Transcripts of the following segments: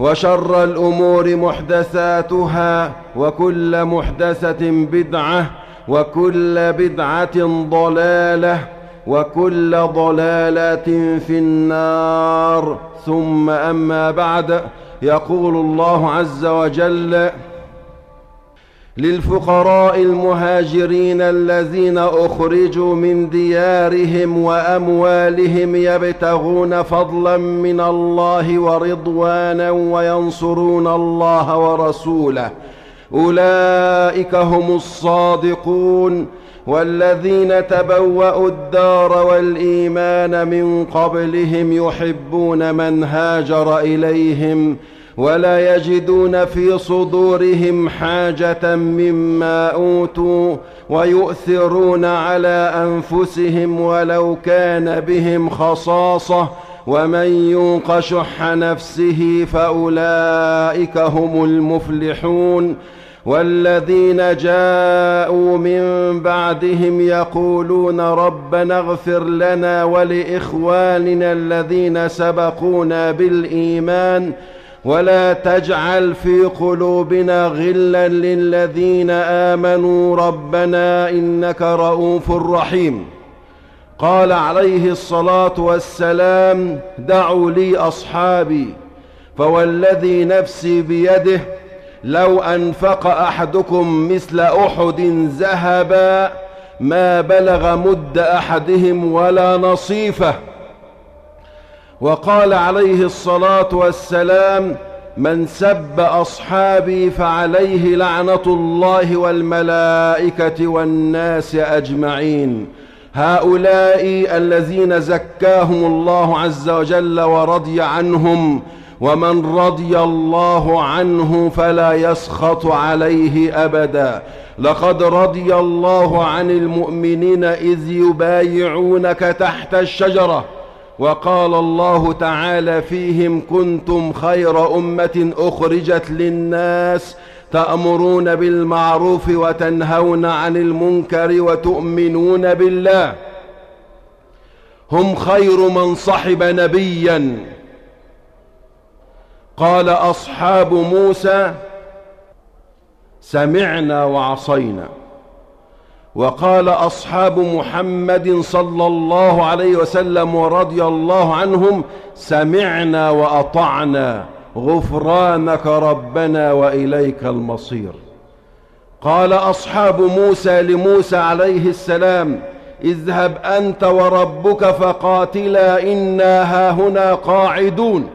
وشر الأمور محدثاتها وكل محدثة بدعة وكل بدعة ضلالة وكل ضلالة في النار. ثم أما بعد يقول الله عز وجل للفقراء المهاجرين الذين أخرجوا من ديارهم وأموالهم يبتغون فضلا من الله ورضوانا وينصرون الله ورسوله. أولئك هم الصادقون والذين تبوأوا الدار والإيمان من قبلهم يحبون من هاجر إليهم ولا يجدون في صدورهم حاجة مما أوتوا ويؤثرون على أنفسهم ولو كان بهم خصاصة ومن يوق شح نفسه فأولئك هم المفلحون والذين جاءوا من بعدهم يقولون ربنا اغفر لنا ولإخواننا الذين سبقونا بالإيمان ولا تجعل في قلوبنا غلا للذين آمنوا ربنا إنك رؤوف رحيم. قال عليه الصلاة والسلام دعوا لي أصحابي فوالذي نفسي بيده لو أنفق أحدكم مثل أحد ذهبا ما بلغ مد أحدهم ولا نصيفه وقال عليه الصلاة والسلام من سب أصحابي فعليه لعنة الله والملائكة والناس أجمعين. هؤلاء الذين زكاهم الله عز وجل ورضي عنهم ومن رضي الله عنه فلا يسخط عليه أبدا. لقد رضي الله عن المؤمنين إذ يبايعونك تحت الشجرة. وقال الله تعالى فيهم كنتم خير أمة أخرجت للناس تأمرون بالمعروف وتنهون عن المنكر وتؤمنون بالله. هم خير من صحب نبيا. قال أصحاب موسى سمعنا وعصينا. وقال أصحاب محمد صلى الله عليه وسلم ورضي الله عنهم سمعنا وأطعنا غفرانك ربنا وإليك المصير. قال أصحاب موسى لموسى عليه السلام اذهب أنت وربك فقاتلا إنا هاهنا قاعدون.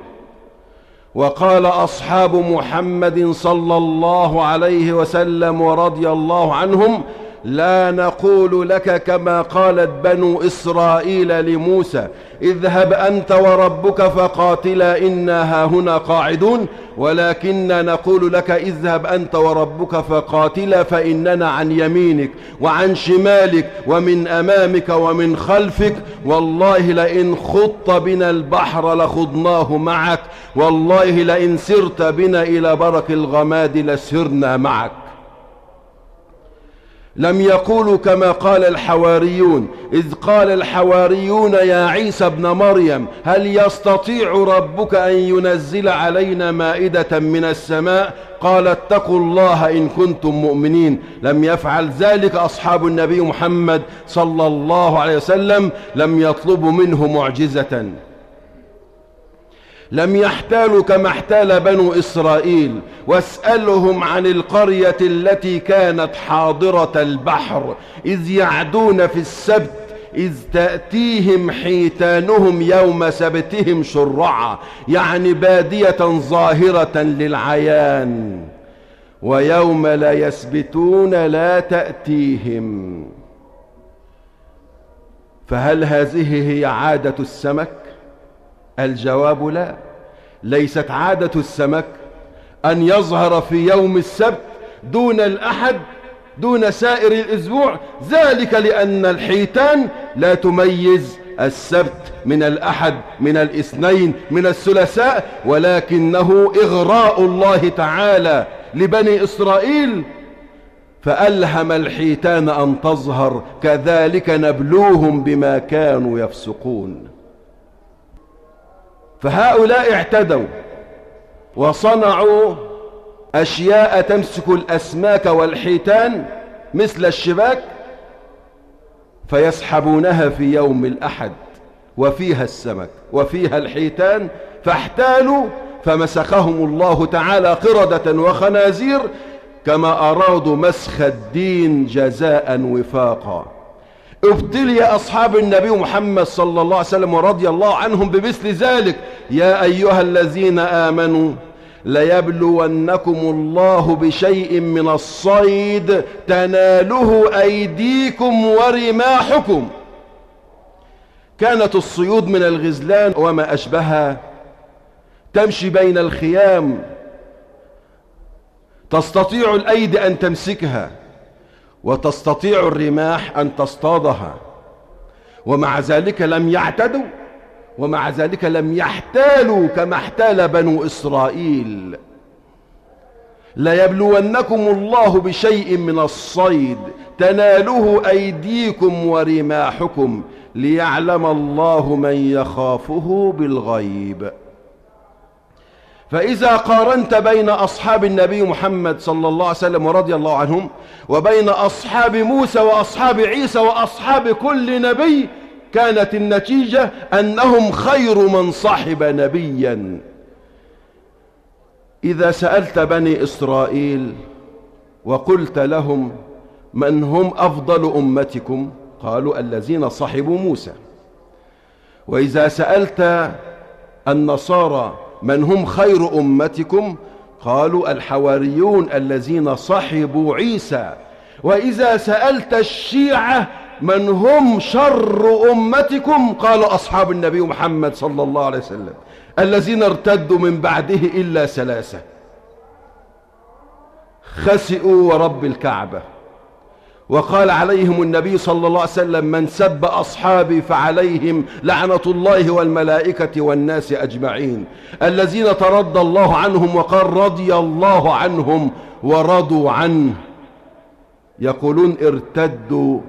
وقال أصحاب محمد صلى الله عليه وسلم ورضي الله عنهم لا نقول لك كما قالت بنو إسرائيل لموسى اذهب أنت وربك فقاتلا إنا هنا قاعدون ولكننا نقول لك اذهب أنت وربك فقاتلا فإننا عن يمينك وعن شمالك ومن أمامك ومن خلفك والله لئن خط بنا البحر لخضناه معك والله لئن سرت بنا إلى برك الغماد لسرنا معك. لم يقولوا كما قال الحواريون إذ قال الحواريون يا عيسى ابن مريم هل يستطيع ربك أن ينزل علينا مائدة من السماء؟ قال اتقوا الله إن كنتم مؤمنين. لم يفعل ذلك أصحاب النبي محمد صلى الله عليه وسلم لم يطلبوا منه معجزة. لم يحتالوا كما احتال بنو إسرائيل. واسألهم عن القرية التي كانت حاضرة البحر. إذ يعدون في السبت إذ تأتيهم حيتانهم يوم سبتهم شرعا. يعني بادية ظاهرة للعيان. ويوم لا يسبتون لا تأتيهم. فهل هذه هي عادة السمك؟ الجواب لا. ليست عادة السمك أن يظهر في يوم السبت دون الأحد دون سائر الأسبوع. ذلك لأن الحيتان لا تميز السبت من الأحد من الاثنين من الثلاثاء ولكنه إغراء الله تعالى لبني إسرائيل. فألهم الحيتان أن تظهر كذلك نبلوهم بما كانوا يفسقون. فهؤلاء اعتدوا وصنعوا أشياء تمسك الأسماك والحيتان مثل الشباك فيسحبونها في يوم الأحد وفيها السمك وفيها الحيتان فاحتالوا فمسخهم الله تعالى قردة وخنازير كما أرادوا مسخ الدين جزاء وفاقا. ابتلي أصحاب النبي محمد صلى الله عليه وسلم ورضي الله عنهم بمثل ذلك. يا أيها الذين آمنوا ليبلونكم الله بشيء من الصيد تناله أيديكم ورماحكم. كانت الصيود من الغزلان وما أشبهها. تمشي بين الخيام. تستطيع الأيدي أن تمسكها. وتستطيع الرماح أن تصطادها. ومع ذلك لم يعتدوا. ومع ذلك لم يحتالوا كما احتال بنو إسرائيل. ليبلونكم الله بشيء من الصيد. تناله أيديكم ورماحكم. ليعلم الله من يخافه بالغيب. فإذا قارنت بين أصحاب النبي محمد صلى الله عليه وسلم ورضي الله عنهم وبين أصحاب موسى وأصحاب عيسى وأصحاب كل نبي كانت النتيجة أنهم خير من صاحب نبيا. إذا سألت بني إسرائيل وقلت لهم من هم أفضل أمتكم قالوا الذين صحبوا موسى. وإذا سألت النصارى من هم خير أمتكم؟ قالوا الحواريون الذين صحبوا عيسى. وإذا سألت الشيعة من هم شر أمتكم؟ قال أصحاب النبي محمد صلى الله عليه وسلم الذين ارتدوا من بعده إلا ثلاثة. خسئوا ورب الكعبة. وقال عليهم النبي صلى الله عليه وسلم من سب أصحابي فعليهم لعنة الله والملائكة والناس أجمعين. الذين ترضى الله عنهم وقال رضي الله عنهم ورضوا عنه. يقولون ارتدوا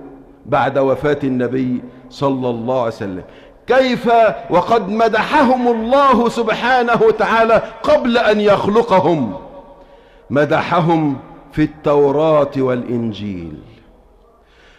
بعد وفاة النبي صلى الله عليه وسلم. كيف؟ وقد مدحهم الله سبحانه وتعالى قبل أن يخلقهم. مدحهم في التوراة والإنجيل.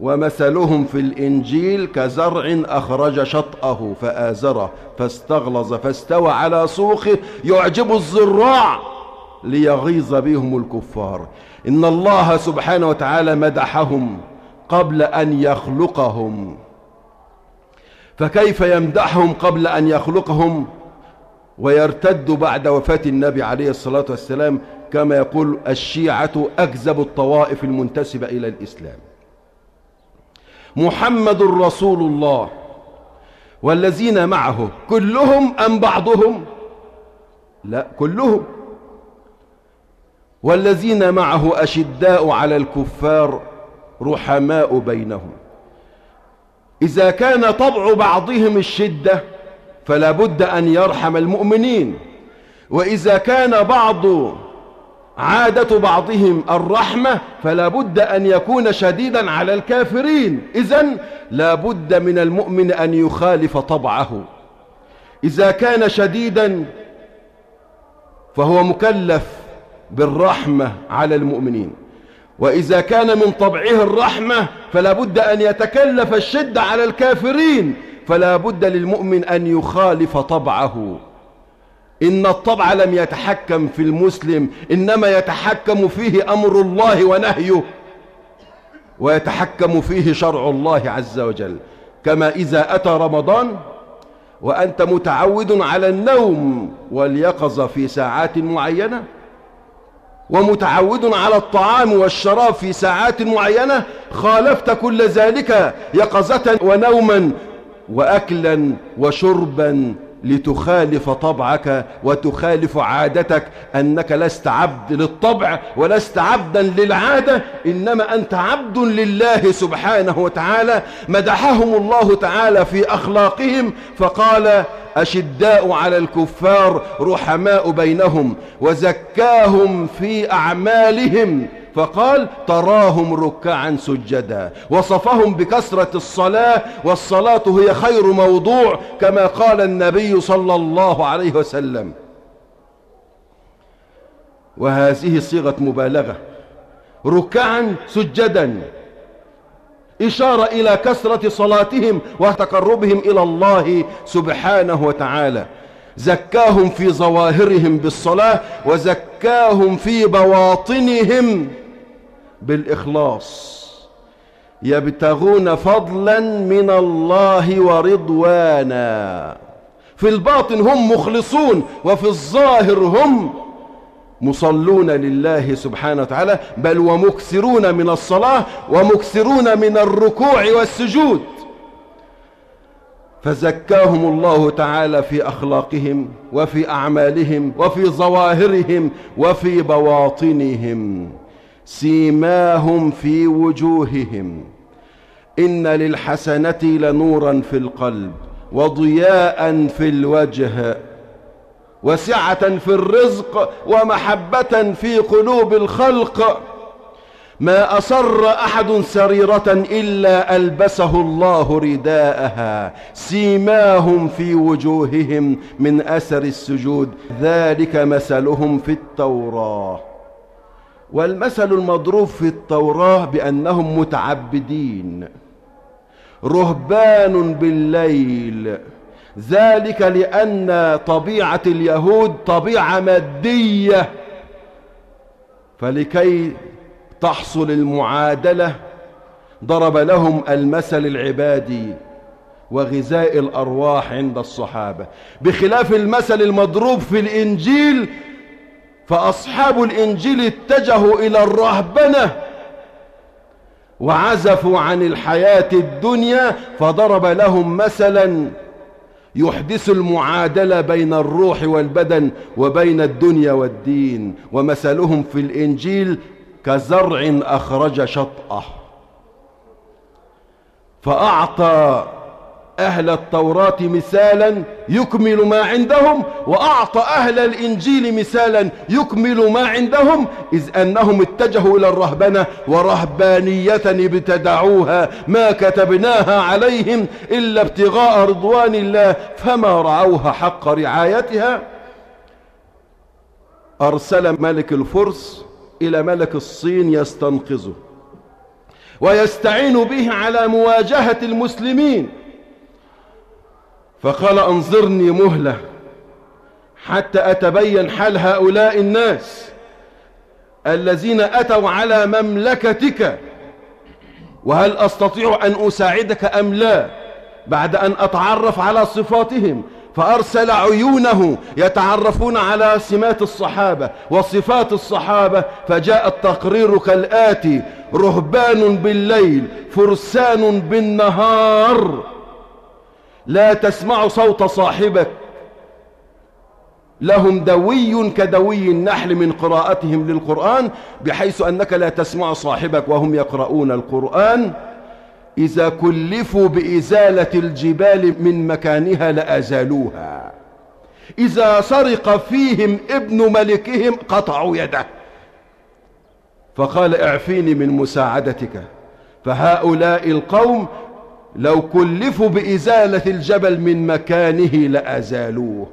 ومثلهم في الإنجيل كزرع أخرج شطأه فآزره فاستغلظ فاستوى على سوقه يعجب الزراع ليغيظ بهم الكفار. إن الله سبحانه وتعالى مدحهم قبل أن يخلقهم. فكيف يمدحهم قبل أن يخلقهم؟ ويرتد بعد وفاة النبي عليه الصلاة والسلام كما يقول الشيعة أكذب الطوائف المنتسبة إلى الإسلام. محمد رسول الله. والذين معه كلهم أم بعضهم؟ لا كلهم. والذين معه أشداء على الكفار رحماء بينهم. إذا كان طبع بعضهم الشدة فلا بد أن يرحم المؤمنين. وإذا كان بعض عادة بعضهم الرحمة فلا بد أن يكون شديدا على الكافرين. إذن لا بد من المؤمن أن يخالف طبعه. إذا كان شديدا فهو مكلف بالرحمة على المؤمنين. وإذا كان من طبعه الرحمة فلا بد أن يتكلف الشدة على الكافرين. فلا بد للمؤمن أن يخالف طبعه. إن الطبع لم يتحكم في المسلم إنما يتحكم فيه أمر الله ونهيه ويتحكم فيه شرع الله عز وجل. كما إذا أتى رمضان وأنت متعود على النوم واليقظة في ساعات معينة ومتعود على الطعام والشراب في ساعات معينة خالفت كل ذلك يقظة ونوما وأكلا وشربا لتخالف طبعك وتخالف عادتك أنك لست عبد للطبع ولست عبدا للعادة إنما أنت عبد لله سبحانه وتعالى. مدحهم الله تعالى في أخلاقهم فقال أشداء على الكفار رحماء بينهم وزكاهم في أعمالهم. فقال تراهم ركعا سجدا وصفهم بكثرة الصلاة والصلاة هي خير موضوع كما قال النبي صلى الله عليه وسلم. وهذه صيغة مبالغة. ركعا سجدا. إشارة إلى كثرة صلاتهم وتقربهم إلى الله سبحانه وتعالى. زكاهم في ظواهرهم بالصلاة وزكاهم في بواطنهم. بالإخلاص. يبتغون فضلا من الله ورضوانا. في الباطن هم مخلصون وفي الظاهر هم مصلون لله سبحانه وتعالى بل ومكثرون من الصلاة ومكثرون من الركوع والسجود. فزكاهم الله تعالى في أخلاقهم وفي أعمالهم وفي ظواهرهم وفي بواطنهم. سيماهم في وجوههم. إن للحسنة لنورا في القلب وضياء في الوجه وسعة في الرزق ومحبة في قلوب الخلق. ما أصر أحد سريرة إلا ألبسه الله رداءها. سيماهم في وجوههم من أثر السجود. ذلك مثلهم في التوراة. والمثل المضروب في التوراة بأنهم متعبدين. رهبان بالليل. ذلك لأن طبيعة اليهود طبيعة مادية. فلكي تحصل المعادلة ضرب لهم المثل العبادي وغذاء الأرواح عند الصحابة. بخلاف المثل المضروب في الإنجيل فأصحاب الإنجيل اتجهوا إلى الرهبنة وعزفوا عن الحياة الدنيا فضرب لهم مثلا يحدث المعادلة بين الروح والبدن وبين الدنيا والدين ومثلهم في الإنجيل كزرع أخرج شطأه. فأعطى أهل التوراة مثالا يكمل ما عندهم وأعطى أهل الإنجيل مثالا يكمل ما عندهم إذ أنهم اتجهوا إلى الرهبنة ورهبانية ابتدعوها. ما كتبناها عليهم إلا ابتغاء رضوان الله فما رعوها حق رعايتها. أرسل ملك الفرس إلى ملك الصين يستنقذه ويستعين به على مواجهة المسلمين. فقال انظرني مهلة حتى أتبين حال هؤلاء الناس الذين أتوا على مملكتك. وهل أستطيع أن أساعدك أم لا بعد أن أتعرف على صفاتهم؟ فأرسل عيونه يتعرفون على سمات الصحابة وصفات الصحابة فجاء التقرير كالآتي رهبان بالليل فرسان بالنهار. لا تسمع صوت صاحبك. لهم دوي كدوي النحل من قراءتهم للقرآن بحيث أنك لا تسمع صاحبك وهم يقرؤون القرآن. إذا كلفوا بإزالة الجبال من مكانها لأزالوها. إذا سرق فيهم ابن ملكهم قطعوا يده. فقال اعفيني من مساعدتك. فهؤلاء القوم لو كلفوا بإزالة الجبل من مكانه لأزالوه.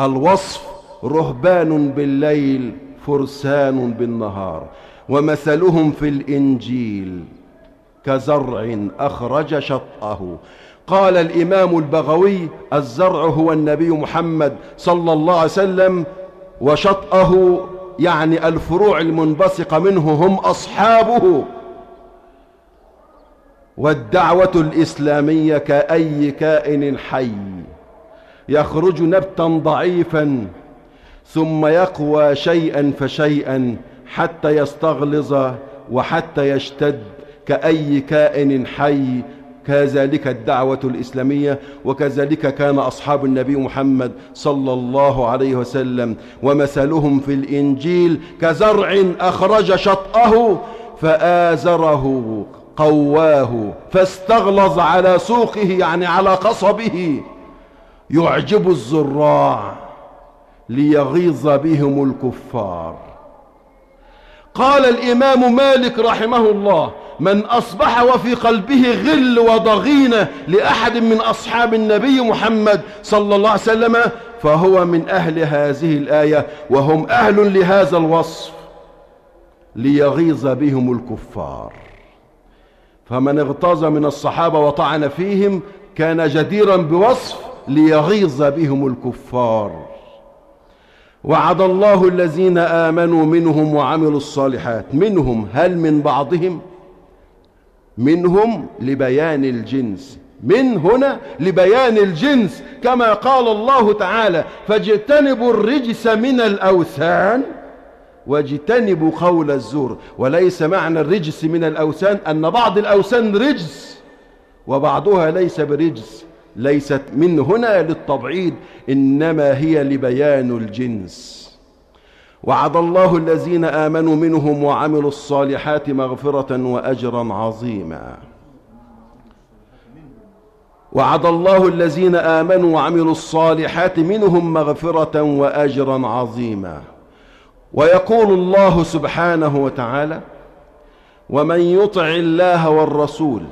الوصف رهبان بالليل فرسان بالنهار ومثلهم في الإنجيل كزرع أخرج شطأه. قال الإمام البغوي الزرع هو النبي محمد صلى الله عليه وسلم وشطأه يعني الفروع المنبثقة منه هم أصحابه. والدعوة الإسلامية كأي كائن حي. يخرج نبتا ضعيفا ثم يقوى شيئا فشيئا حتى يستغلظ وحتى يشتد كأي كائن حي. كذلك الدعوة الإسلامية وكذلك كان أصحاب النبي محمد صلى الله عليه وسلم. ومثلهم في الإنجيل كزرع أخرج شطأه فآزره. قواه فاستغلظ على سوقه يعني على قصبه. يعجب الزراع ليغيظ بهم الكفار. قال الإمام مالك رحمه الله من أصبح وفي قلبه غل وضغينة لأحد من أصحاب النبي محمد صلى الله عليه وسلم فهو من أهل هذه الآية وهم أهل لهذا الوصف ليغيظ بهم الكفار. فمن اغتاظ من الصحابة وطعن فيهم كان جديرا بوصف ليغيظ بهم الكفار. وعد الله الذين آمنوا منهم وعملوا الصالحات. منهم هل من بعضهم؟ منهم لبيان الجنس. من هنا لبيان الجنس كما قال الله تعالى فاجتنبوا الرجس من الأوثان واجتنبوا قول الزور. وليس معنى الرجس من الأوثان أن بعض الأوثان رجس وبعضها ليس برجس ليست من هنا للتبعيد إنما هي لبيان الجنس. وعد الله الذين آمنوا منهم وعملوا الصالحات مغفرة وأجرا عظيما. وعد الله الذين آمنوا وعملوا الصالحات منهم مغفرة وأجرا عظيما. ويقول الله سبحانه وتعالى ومن يطع الله والرسول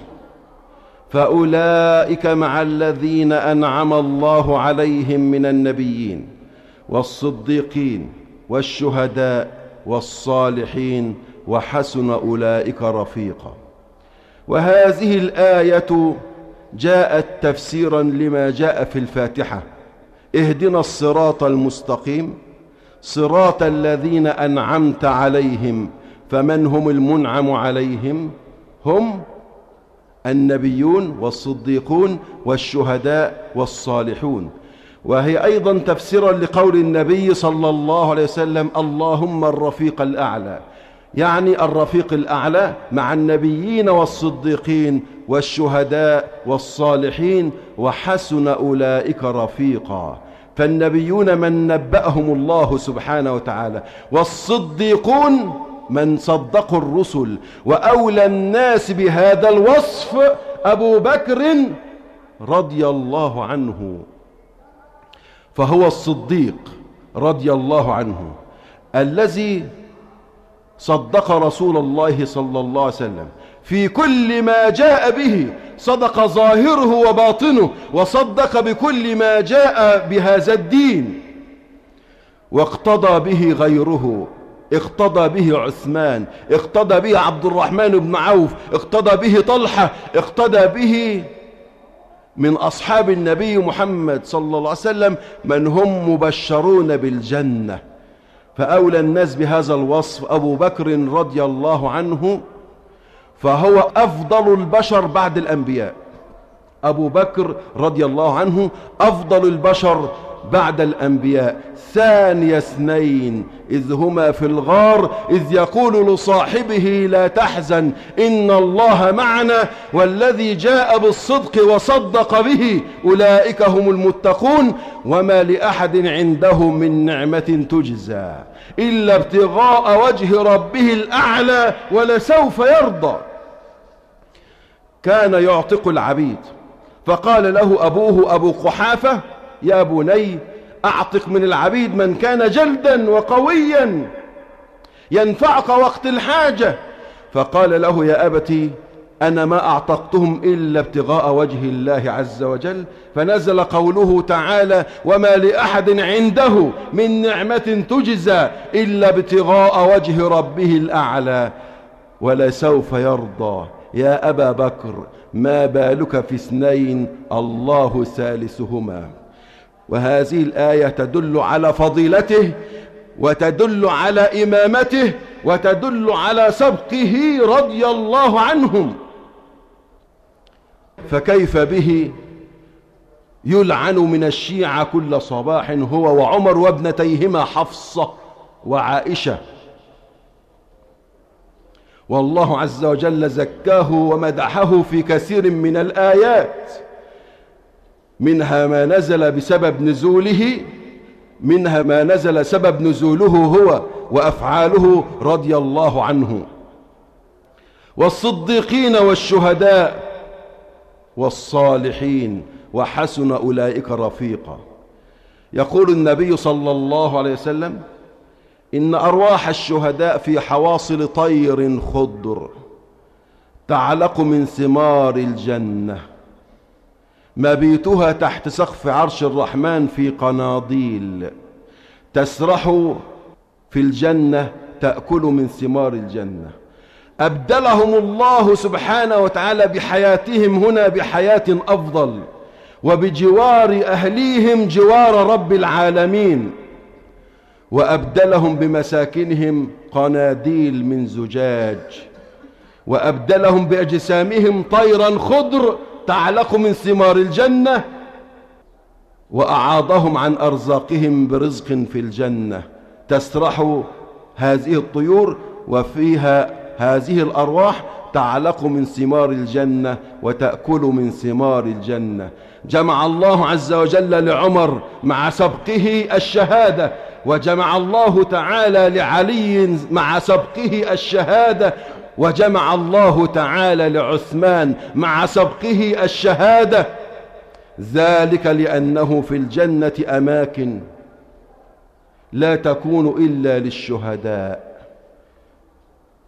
فأولئك مع الذين أنعم الله عليهم من النبيين والصديقين والشهداء والصالحين وحسن أولئك رفيقا وهذه الآية جاءت تفسيرا لما جاء في الفاتحة اهدنا الصراط المستقيم صراط الذين أنعمت عليهم فمن هم المنعم عليهم؟ هم النبيون والصديقون والشهداء والصالحون. وهي أيضا تفسيرا لقول النبي صلى الله عليه وسلم اللهم الرفيق الأعلى. يعني الرفيق الأعلى مع النبيين والصديقين والشهداء والصالحين وحسن أولئك رفيقا. فالنبيون من نبأهم الله سبحانه وتعالى والصديقون من صدقوا الرسل وأولى الناس بهذا الوصف أبو بكر رضي الله عنه فهو الصديق رضي الله عنه الذي صدق رسول الله صلى الله عليه وسلم. في كل ما جاء به صدق ظاهره وباطنه وصدق بكل ما جاء بهذا الدين. واقتضى به غيره اقتضى به عثمان اقتضى به عبد الرحمن بن عوف اقتضى به طلحة اقتضى به من أصحاب النبي محمد صلى الله عليه وسلم من هم مبشرون بالجنة. فأولى الناس بهذا الوصف أبو بكر رضي الله عنه فهو أفضل البشر بعد الأنبياء. أبو بكر رضي الله عنه أفضل البشر بعد الأنبياء. ثاني اثنين إذ هما في الغار إذ يقول لصاحبه لا تحزن إن الله معنا والذي جاء بالصدق وصدق به أولئك هم المتقون وما لأحد عنده من نعمة تجزى إلا ابتغاء وجه ربه الأعلى ولسوف يرضى. كان يعتق العبيد. فقال له أبوه أبو قحافة يا بني أعتق من العبيد من كان جلدا وقويا ينفعك وقت الحاجة. فقال له يا أبتي أنا ما أعتقتهم إلا ابتغاء وجه الله عز وجل. فنزل قوله تعالى وما لأحد عنده من نعمة تجزى إلا ابتغاء وجه ربه الأعلى ولسوف يرضى. يا أبا بكر ما بالك في اثنين الله ثالثهما؟ وهذه الآية تدل على فضيلته وتدل على إمامته وتدل على سبقه رضي الله عنهم. فكيف به؟ يلعن من الشيعة كل صباح هو وعمر وابنتيهما حفصة وعائشة. والله عز وجل زكاه ومدحه في كثير من الآيات منها ما نزل بسبب نزوله منها ما نزل سبب نزوله هو وأفعاله رضي الله عنه. والصديقين والشهداء والصالحين وحسن أولئك رفيقا. يقول النبي صلى الله عليه وسلم إن أرواح الشهداء في حواصل طير خضر تعلق من ثمار الجنة. مبيتها تحت سقف عرش الرحمن في قناضيل تسرح في الجنة تأكل من ثمار الجنة. أبدلهم الله سبحانه وتعالى بحياتهم هنا بحياة أفضل وبجوار أهليهم جوار رب العالمين. وأبدلهم بمساكنهم قناديل من زجاج. وأبدلهم بأجسامهم طيرا خضر تعلق من ثمار الجنة. وأعاضهم عن أرزاقهم برزق في الجنة. تسرح هذه الطيور وفيها هذه الأرواح تعلق من ثمار الجنة وتأكل من ثمار الجنة. جمع الله عز وجل لعمر مع سبقه الشهادة وجمع الله تعالى لعلي مع سبقه الشهادة وجمع الله تعالى لعثمان مع سبقه الشهادة. ذلك لأنه في الجنة أماكن لا تكون إلا للشهداء.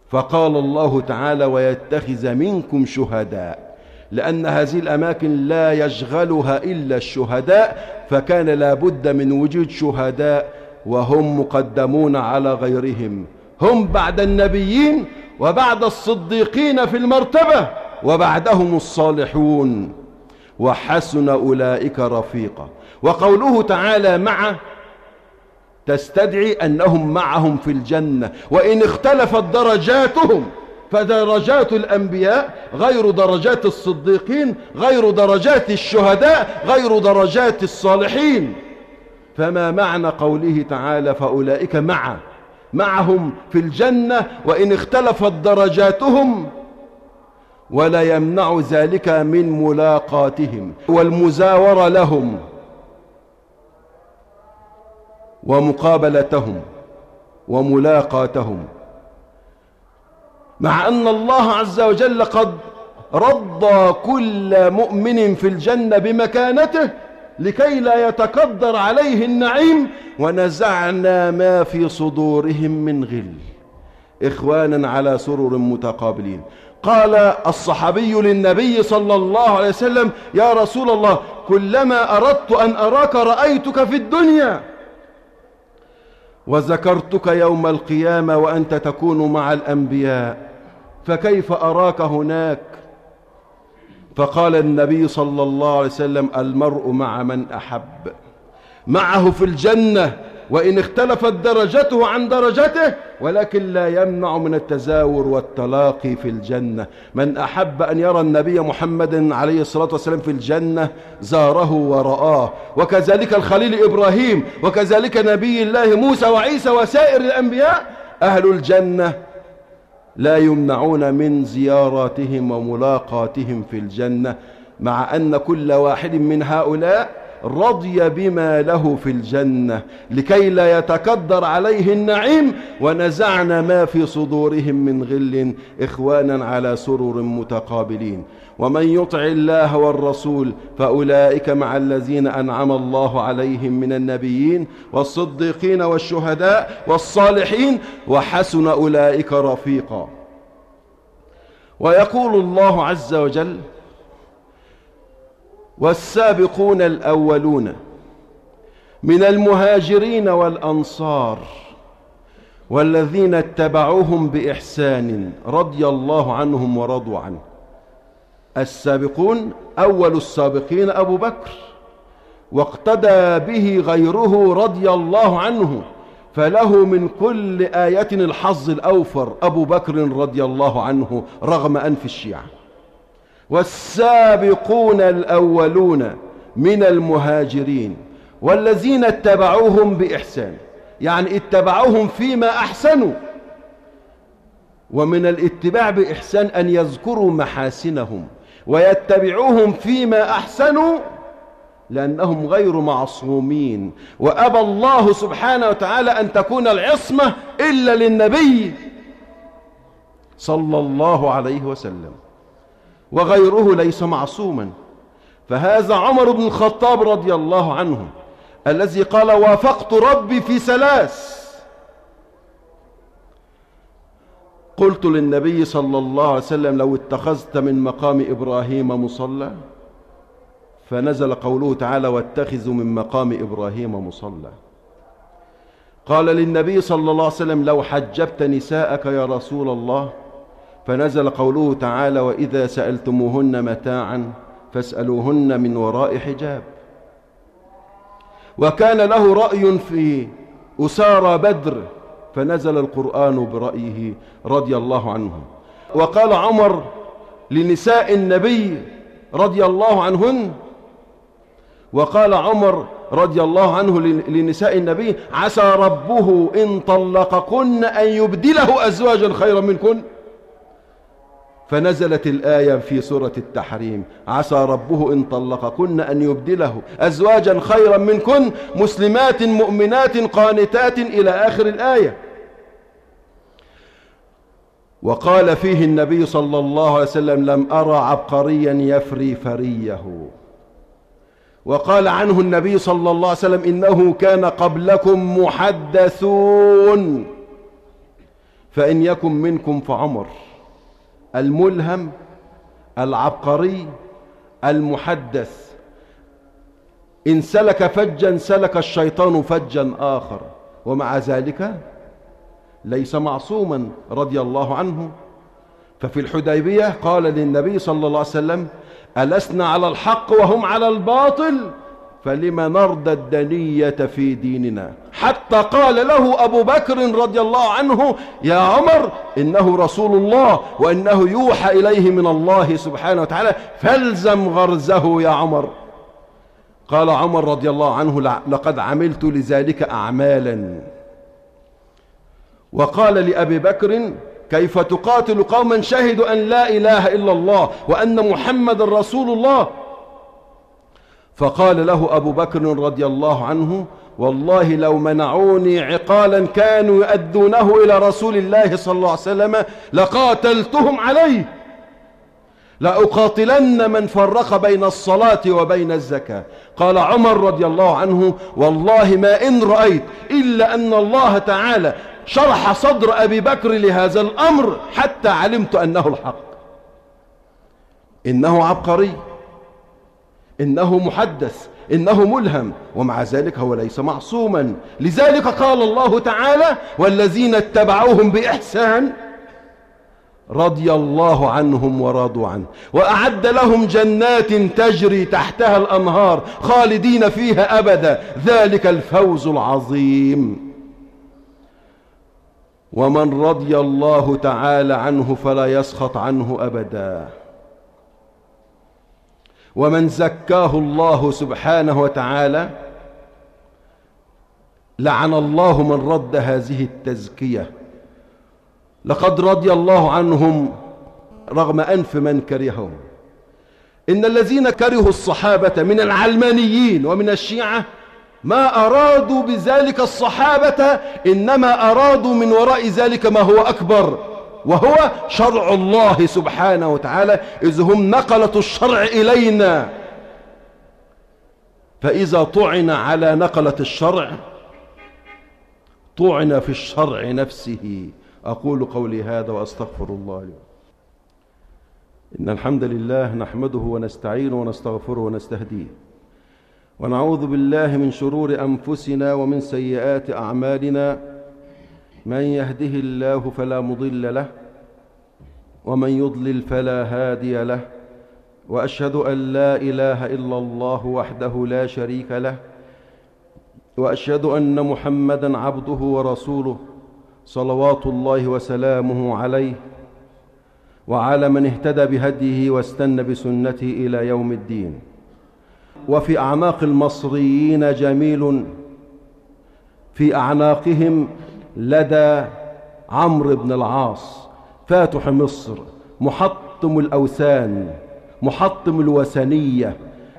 فقال الله تعالى ويتخذ منكم شهداء لأن هذه الأماكن لا يشغلها إلا الشهداء فكان لا بد من وجود شهداء وهم مقدمون على غيرهم. هم بعد النبيين وبعد الصديقين في المرتبة وبعدهم الصالحون. وحسن أولئك رفيقا. وقوله تعالى مع تستدعي أنهم معهم في الجنة. وإن اختلفت درجاتهم فدرجات الأنبياء غير درجات الصديقين غير درجات الشهداء غير درجات الصالحين. فما معنى قوله تعالى فأولئك مع معهم في الجنة وإن اختلفت درجاتهم ولا يمنع ذلك من ملاقاتهم والمزاورة لهم ومقابلتهم وملاقاتهم. مع أن الله عز وجل قد رضى كل مؤمن في الجنة بمكانته لكي لا يتقدر عليه النعيم ونزعنا ما في صدورهم من غل. إخوانا على سرر متقابلين. قال الصحابي للنبي صلى الله عليه وسلم يا رسول الله كلما أردت أن أراك رأيتك في الدنيا. وذكرتك يوم القيامة وأنت تكون مع الأنبياء فكيف أراك هناك؟ فقال النبي صلى الله عليه وسلم المرء مع من أحب. معه في الجنة وإن اختلفت درجته عن درجته ولكن لا يمنع من التزاور والتلاقي في الجنة. من أحب أن يرى النبي محمد عليه الصلاة والسلام في الجنة زاره ورآه. وكذلك الخليل إبراهيم وكذلك نبي الله موسى وعيسى وسائر الأنبياء أهل الجنة. لا يمنعون من زياراتهم وملاقاتهم في الجنة مع أن كل واحد من هؤلاء رضي بما له في الجنة لكي لا يتكدر عليه النعيم ونزعنا ما في صدورهم من غل إخوانا على سرر متقابلين. ومن يطع الله والرسول فأولئك مع الذين أنعم الله عليهم من النبيين والصديقين والشهداء والصالحين وحسن أولئك رفيقا. ويقول الله عز وجل والسابقون الأولون من المهاجرين والأنصار والذين اتبعوهم بإحسان رضي الله عنهم ورضوا عنه. السابقون أول السابقين أبو بكر واقتدى به غيره رضي الله عنه فله من كل آية الحظ الأوفر أبو بكر رضي الله عنه رغم أنف الشيعة. والسابقون الأولون من المهاجرين والذين اتبعوهم بإحسان. يعني اتبعوهم فيما أحسنوا ومن الاتباع بإحسان أن يذكروا محاسنهم ويتبعوهم فيما أحسنوا لأنهم غير معصومين. وأبى الله سبحانه وتعالى أن تكون العصمة إلا للنبي صلى الله عليه وسلم. وغيره ليس معصوما. فهذا عمر بن الخطاب رضي الله عنه الذي قال وافقت ربي في ثلاث. قلت للنبي صلى الله عليه وسلم لو اتخذت من مقام إبراهيم مصلى فنزل قوله تعالى واتخذوا من مقام إبراهيم مصلى. قال للنبي صلى الله عليه وسلم لو حجبت نساءك يا رسول الله فنزل قوله تعالى وإذا سألتموهن متاعا فاسألوهن من وراء حجاب. وكان له رأي في أسارى بدر فنزل القرآن برأيه رضي الله عنه. وقال عمر لنساء النبي رضي الله عنهن وقال عمر رضي الله عنه لنساء النبي عسى ربه إن طلقكن أن يبدله أزواجا خيرا منكن. فنزلت الآية في سورة التحريم. عسى ربه إن طلقكن أن يبدله. أزواجا خيرا منكن مسلمات مؤمنات قانتات إلى آخر الآية. وقال فيه النبي صلى الله عليه وسلم لم أرى عبقريا يفري فريه. وقال عنه النبي صلى الله عليه وسلم إنه كان قبلكم محدثون. فإن يكن منكم فعمر. الملهم العبقري المحدث. إن سلك فجا سلك الشيطان فجا آخر. ومع ذلك ليس معصوما رضي الله عنه. ففي الحديبية قال للنبي صلى الله عليه وسلم ألسنا على الحق وهم على الباطل؟ فلم نرضى الدنية في ديننا؟ حتى قال له أبو بكر رضي الله عنه يا عمر إنه رسول الله وإنه يوحى إليه من الله سبحانه وتعالى فالزم غرزه يا عمر. قال عمر رضي الله عنه لقد عملت لذلك أعمالا. وقال لأبي بكر كيف تقاتل قوما شهدوا أن لا إله إلا الله وأن محمد رسول الله فقال له أبو بكر رضي الله عنه والله لو منعوني عقالا كانوا يؤدونه إلى رسول الله صلى الله عليه وسلم لقاتلتهم عليه. لأقاتلن من فرق بين الصلاة وبين الزكاة. قال عمر رضي الله عنه والله ما إن رأيت إلا أن الله تعالى شرح صدر أبي بكر لهذا الأمر حتى علمت أنه الحق. إنه عبقري. إنه محدث إنه ملهم ومع ذلك هو ليس معصوما. لذلك قال الله تعالى والذين اتبعوهم بإحسان رضي الله عنهم ورضوا عنه وأعد لهم جنات تجري تحتها الأنهار خالدين فيها أبدا ذلك الفوز العظيم. ومن رضي الله تعالى عنه فلا يسخط عنه أبدا. ومن زكاه الله سبحانه وتعالى لعن الله من رد هذه التزكية. لقد رضي الله عنهم رغم أنف من كرههم. إن الذين كرهوا الصحابة من العلمانيين ومن الشيعة ما أرادوا بذلك الصحابة إنما أرادوا من وراء ذلك ما هو أكبر. وهو شرع الله سبحانه وتعالى إذ هم نقلة الشرع إلينا. فإذا طعن على نقلة الشرع طعن في الشرع نفسه. أقول قولي هذا وأستغفر الله لي إن الحمد لله نحمده ونستعينه ونستغفره ونستهديه. ونعوذ بالله من شرور أنفسنا ومن سيئات أعمالنا. من يهده الله فلا مضل له ومن يضلل فلا هادي له وأشهد أن لا إله إلا الله وحده لا شريك له وأشهد أن محمدا عبده ورسوله صلوات الله وسلامه عليه وعلى من اهتدى بهديه واستنى بسنته إلى يوم الدين. وفي أعماق المصريين جميل في أعناقهم لدى عمرو بن العاص فاتح مصر محطم الأوثان محطم الوثنية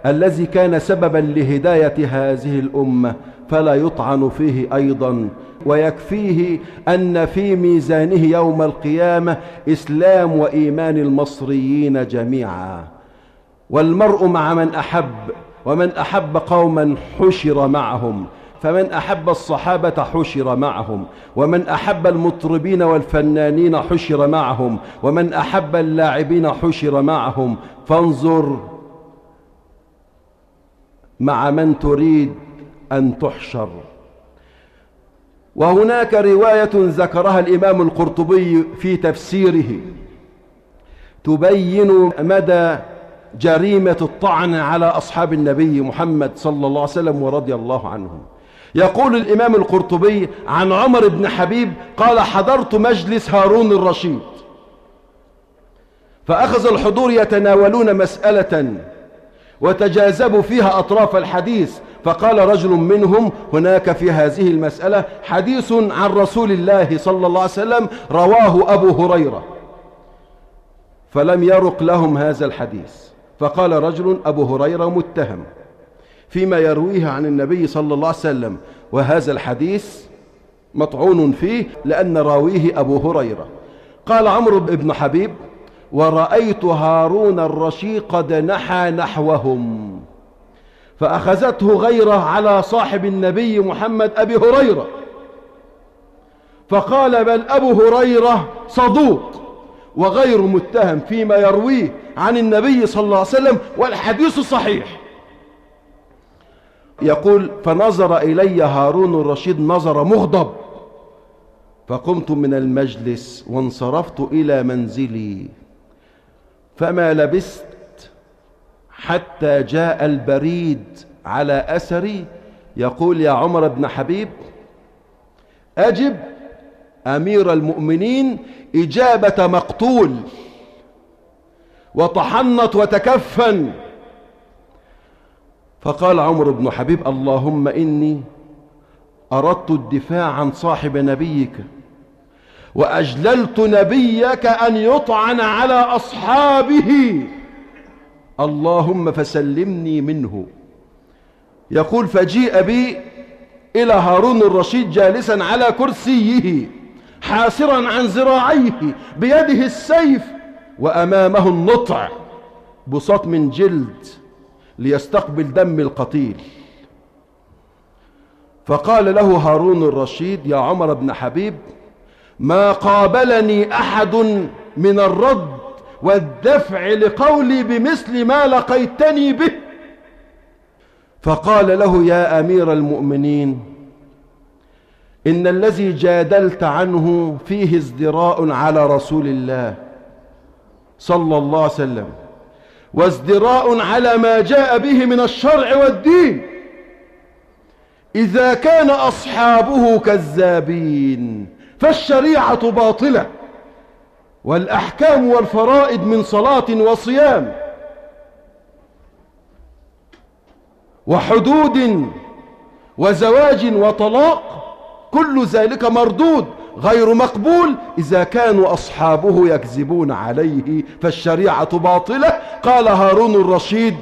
الذي كان سببا لهداية هذه الأمة فلا يطعن فيه أيضا ويكفيه أن في ميزانه يوم القيامة إسلام وإيمان المصريين جميعا. والمرء مع من أحب ومن أحب قوما حشر معهم فمن أحب الصحابة حشر معهم ومن أحب المطربين والفنانين حشر معهم ومن أحب اللاعبين حشر معهم. فانظر مع من تريد أن تحشر. وهناك رواية ذكرها الإمام القرطبي في تفسيره. تبين مدى جريمة الطعن على أصحاب النبي محمد صلى الله عليه وسلم ورضي الله عنهم. يقول الإمام القرطبي عن عمر بن حبيب قال حضرت مجلس هارون الرشيد. فأخذ الحضور يتناولون مسألة وتجاذبوا فيها أطراف الحديث فقال رجل منهم هناك في هذه المسألة حديث عن رسول الله صلى الله عليه وسلم رواه أبو هريرة. فلم يرق لهم هذا الحديث. فقال رجل أبو هريرة متهم. فيما يرويه عن النبي صلى الله عليه وسلم. وهذا الحديث مطعون فيه لأن راويه أبو هريرة. قال عمرو بن حبيب ورأيت هارون الرشيد قد نحى نحوهم فأخذته غيره على صاحب النبي محمد أبي هريرة. فقال بل أبو هريرة صدوق وغير متهم فيما يرويه عن النبي صلى الله عليه وسلم والحديث صحيح. يقول فنظر إلي هارون الرشيد نظر مغضب. فقمت من المجلس وانصرفت إلى منزلي. فما لبست حتى جاء البريد على أثري. يقول يا عمر بن حبيب أجب أمير المؤمنين إجابة مقتول. وتحنط وتكفن فقال عمر بن حبيب اللهم إني أردت الدفاع عن صاحب نبيك وأجللت نبيك أن يطعن على أصحابه. اللهم فسلمني منه. يقول فجيء بي إلى هارون الرشيد جالسا على كرسيه حاسرا عن ذراعيه بيده السيف وأمامه النطع بساط من جلد ليستقبل دم القتيل. فقال له هارون الرشيد يا عمر بن حبيب ما قابلني أحد من الرد والدفع لقولي بمثل ما لقيتني به. فقال له يا أمير المؤمنين إن الذي جادلت عنه فيه ازدراء على رسول الله صلى الله عليه وسلم. وازدراء على ما جاء به من الشرع والدين. إذا كان أصحابه كذابين فالشريعة باطلة والأحكام والفرائد من صلاة وصيام وحدود وزواج وطلاق كل ذلك مردود. غير مقبول. إذا كانوا أصحابه يكذبون عليه فالشريعة باطلة. قال هارون الرشيد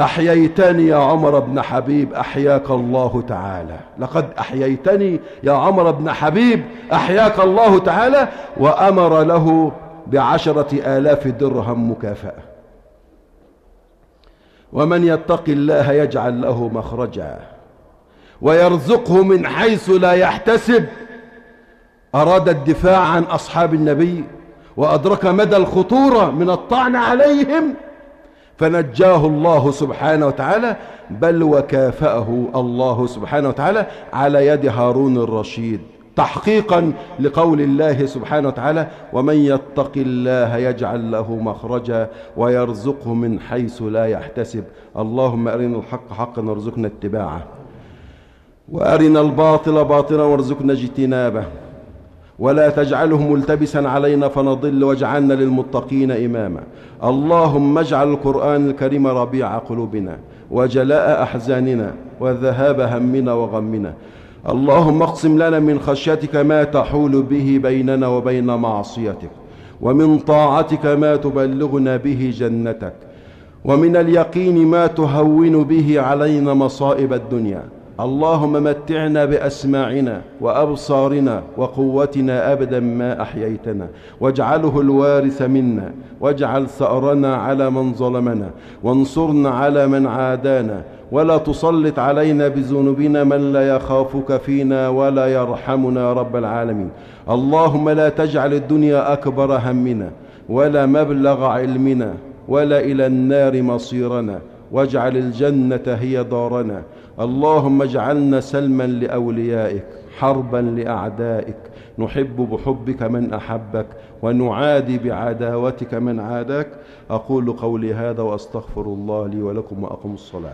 أحييتني يا عمر بن حبيب أحياك الله تعالى. لقد أحييتني يا عمر بن حبيب أحياك الله تعالى. وأمر له بعشرة آلاف درهم مكافأة. ومن يتق الله يجعل له مخرجا. ويرزقه من حيث لا يحتسب. أراد الدفاع عن أصحاب النبي وأدرك مدى الخطورة من الطعن عليهم فنجاه الله سبحانه وتعالى بل وكافأه الله سبحانه وتعالى على يد هارون الرشيد تحقيقا لقول الله سبحانه وتعالى ومن يتق الله يجعل له مخرجا ويرزقه من حيث لا يحتسب. اللهم أرنا الحق حقا وارزقنا اتباعه وأرنا الباطل باطلا وارزقنا اجتنابه. ولا تجعله ملتبسا علينا فنضل واجعلنا للمتقين إماما. اللهم اجعل القرآن الكريم ربيع قلوبنا وجلاء أحزاننا وذهاب همنا وغمنا. اللهم اقسم لنا من خشيتك ما تحول به بيننا وبين معصيتك ومن طاعتك ما تبلغنا به جنتك ومن اليقين ما تهون به علينا مصائب الدنيا. اللهم متعنا بأسماعنا وأبصارنا وقوتنا أبدا ما أحييتنا. واجعله الوارث منا. واجعل ثأرنا على من ظلمنا. وانصرنا على من عادانا. ولا تسلط علينا بذنوبنا من لا يخافك فينا ولا يرحمنا رب العالمين. اللهم لا تجعل الدنيا أكبر همنا. ولا مبلغ علمنا. ولا إلى النار مصيرنا. واجعل الجنة هي دارنا. اللهم اجعلنا سلما لأوليائك حربا لأعدائك نحب بحبك من أحبك ونعادي بعداوتك من عاداك. أقول قولي هذا وأستغفر الله لي ولكم وأقم الصلاة.